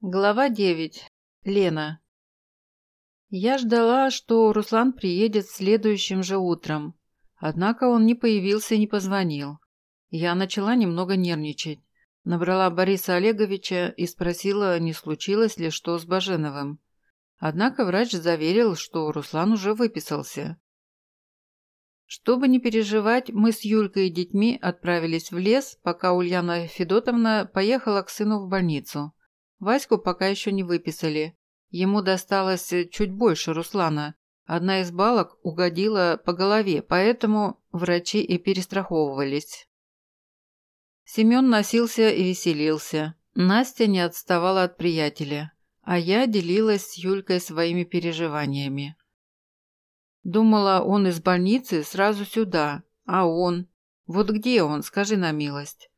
Глава 9. Лена. Я ждала, что Руслан приедет следующим же утром. Однако он не появился и не позвонил. Я начала немного нервничать. Набрала Бориса Олеговича и спросила, не случилось ли что с Баженовым. Однако врач заверил, что Руслан уже выписался. Чтобы не переживать, мы с Юлькой и детьми отправились в лес, пока Ульяна Федотовна поехала к сыну в больницу. Ваську пока еще не выписали. Ему досталось э, чуть больше Руслана. Одна из балок угодила по голове, поэтому врачи и перестраховывались. Семен носился и веселился. Настя не отставала от приятеля, а я делилась с Юлькой своими переживаниями. Думала, он из больницы сразу сюда, а он... Вот где он, скажи на милость.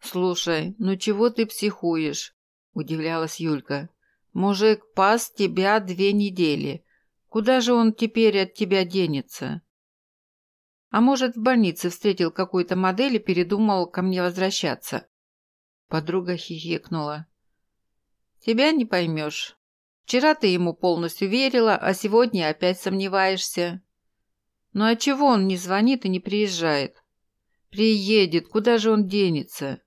«Слушай, ну чего ты психуешь? Удивлялась Юлька. «Мужик пас тебя две недели. Куда же он теперь от тебя денется?» «А может, в больнице встретил какую-то модель и передумал ко мне возвращаться?» Подруга хихикнула. «Тебя не поймешь. Вчера ты ему полностью верила, а сегодня опять сомневаешься. Ну а чего он не звонит и не приезжает? Приедет, куда же он денется?»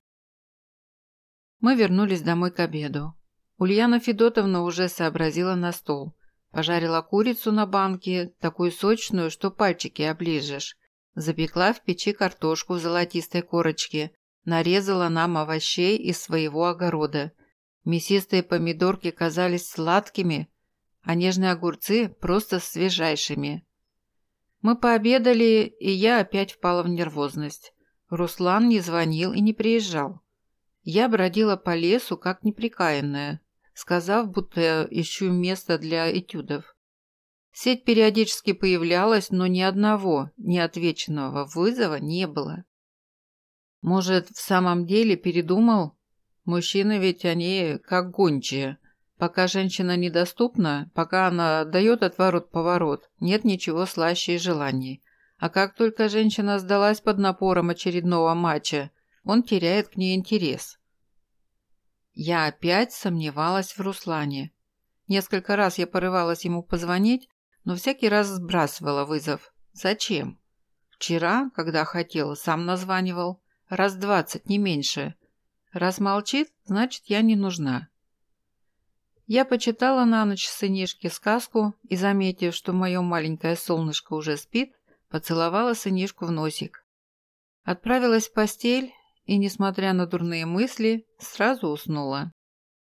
Мы вернулись домой к обеду. Ульяна Федотовна уже сообразила на стол. Пожарила курицу на банке, такую сочную, что пальчики оближешь. Запекла в печи картошку в золотистой корочке. Нарезала нам овощей из своего огорода. Мясистые помидорки казались сладкими, а нежные огурцы просто свежайшими. Мы пообедали, и я опять впала в нервозность. Руслан не звонил и не приезжал. Я бродила по лесу, как неприкаянная, сказав, будто ищу место для этюдов. Сеть периодически появлялась, но ни одного неотвеченного вызова не было. Может, в самом деле передумал? Мужчины ведь они как гончие. Пока женщина недоступна, пока она дает отворот-поворот, нет ничего слаще и желаний. А как только женщина сдалась под напором очередного матча, он теряет к ней интерес. Я опять сомневалась в Руслане. Несколько раз я порывалась ему позвонить, но всякий раз сбрасывала вызов. Зачем? Вчера, когда хотела, сам названивал. Раз двадцать, не меньше. Раз молчит, значит, я не нужна. Я почитала на ночь сынишке сказку и, заметив, что мое маленькое солнышко уже спит, поцеловала сынишку в носик. Отправилась в постель и, несмотря на дурные мысли, сразу уснула.